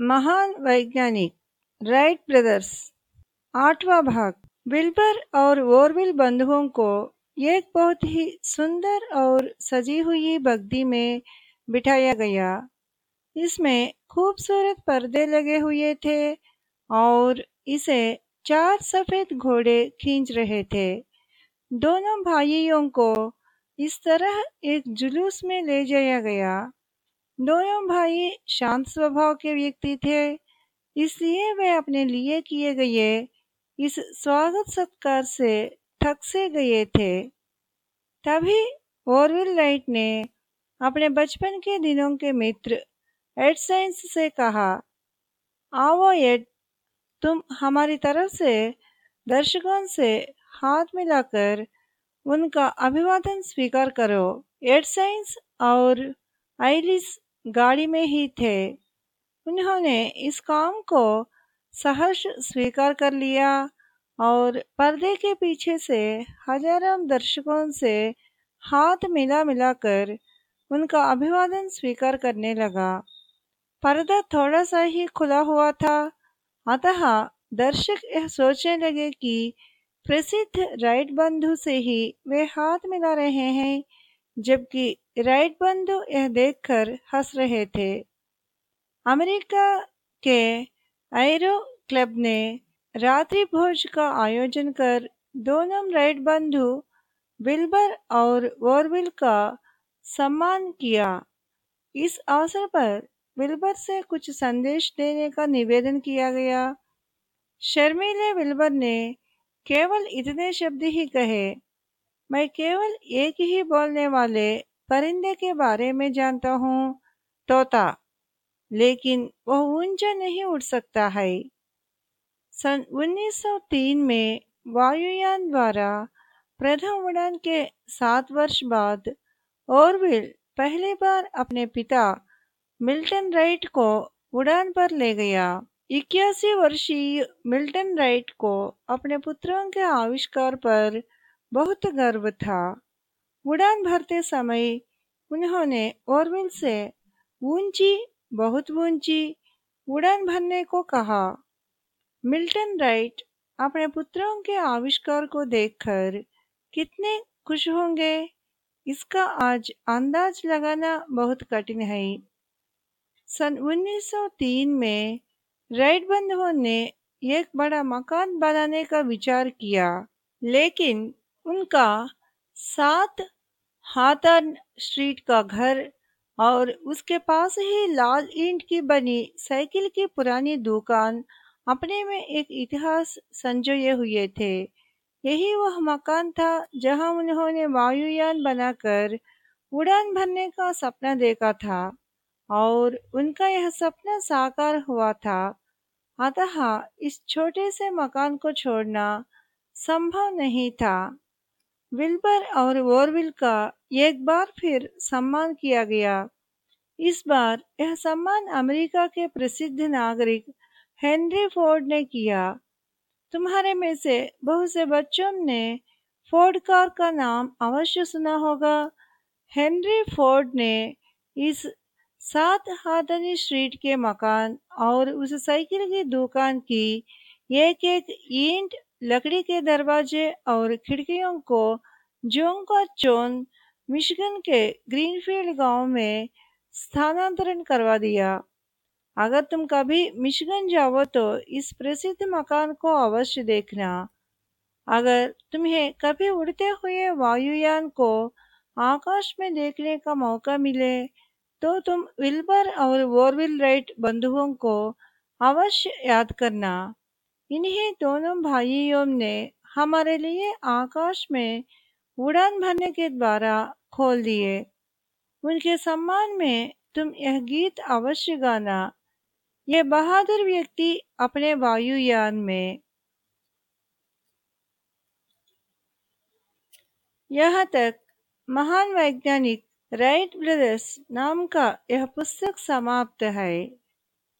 महान वैज्ञानिक, Wright brothers, आठवां भाग। विल्बर और वोरविल बंधुओं को एक बहुत ही सुंदर और सजी हुई बग्दी में बिठाया गया। इसमें खूबसूरत पर्दे लगे हुए थे और इसे चार सफ़ेद घोड़े खींच रहे थे। दोनों भाइयों को इस तरह एक जुलूस में ले जाया गया। दोनों भाई शांत स्वभाव के व्यक्ति थे, इसलिए वे अपने लिए किए गए इस स्वागत सत्कार से थक से गए थे। तभी ओरविल लाइट ने अपने बचपन के दिनों के मित्र एड साइंस से कहा, आओ एड, तुम हमारी तरफ़ से दर्शकों से हाथ मिलाकर उनका अभिवादन स्वीकार करो। एड साइंस और आइलिस गाड़ी में ही थे। उन्होंने इस काम को सहर्ष स्वीकार कर लिया और पर्दे के पीछे से हज़ारों दर्शकों से हाथ मिला मिलाकर उनका अभिवादन स्वीकार करने लगा। पर्दा थोड़ा सा ही खुला हुआ था। अतः दर्शक यह सोचने लगे कि प्रसिद्ध राइट बंधु से ही वे हाथ मिला रहे हैं। जबकि राइट बंधु यह देखकर हंस रहे थे। अमेरिका के एरो क्लब ने रात्रि भोज का आयोजन कर दोनों राइट बंधु विल्बर और वोरविल का सम्मान किया। इस अवसर पर विल्बर से कुछ संदेश देने का निवेदन किया गया। शर्मिले विल्बर ने केवल इतने शब्द ही कहे। मैं केवल एक ही बोलने वाले परिंदे के बारे में जानता हूँ, तोता। लेकिन वह ऊँचा नहीं उड़ सकता है। सन 1903 में वायुयान द्वारा प्रथम उड़ान के सात वर्ष बाद ओरविल पहली बार अपने पिता मिल्टन राइट को उड़ान पर ले गया। इक्यासी वर्षीय मिल्टन राइट को अपने पुत्रों के आविष्कार पर बहुत गर्व था। उड़ान भरते समय उन्होंने ओरविल से, ऊँची, बहुत ऊँची, उड़ान भरने को कहा। मिल्टन राइट अपने पुत्रों के आविष्कार को देखकर कितने खुश होंगे। इसका आज अंदाज लगाना बहुत कठिन है। सन 1903 में राइट बंधुओं ने एक बड़ा मकान बनाने का विचार किया, लेकिन उनका सात हाथन स्ट्रीट का घर और उसके पास ही लाल ईंट की बनी साइकिल की पुरानी दुकान अपने में एक इतिहास संजोए हुए थे। यही वह मकान था जहाँ उन्होंने वायुयान बनाकर उड़ान भरने का सपना देखा था और उनका यह सपना साकार हुआ था। अतः इस छोटे से मकान को छोड़ना संभव नहीं था। विल्बर और वोरविल का एक बार फिर सम्मान किया गया। इस बार यह सम्मान अमेरिका के प्रसिद्ध नागरिक हेनरी फोर्ड ने किया। तुम्हारे में से बहुत से बच्चों ने फोर्ड कार का नाम अवश्य सुना होगा। हेनरी फोर्ड ने इस सात हाथनी स्ट्रीट के मकान और उस साइकिल की दुकान की एक एक ईंट लकड़ी के दरवाजे और खिड़कियों को जोंका चोन मिशिगन के ग्रीनफील्ड गाँव में स्थानांतरण करवा दिया। अगर तुम कभी मिशिगन जाओ तो इस प्रसिद्ध मकान को अवश्य देखना। अगर तुम्हें कभी उड़ते हुए वायुयान को आकाश में देखने का मौका मिले तो तुम विल्बर और वोरविल राइट बंधुओं को अवश्य याद करना। इन्हीं दोनों भाइयों ने हमारे लिए आकाश में उड़ान भरने के द्वारा खोल दिए। उनके सम्मान में तुम यह गीत अवश्य गाना। यह बहादुर व्यक्ति अपने वायुयान में। यहाँ तक महान वैज्ञानिक राइट ब्रदर्स नाम का यह पुस्तक समाप्त है।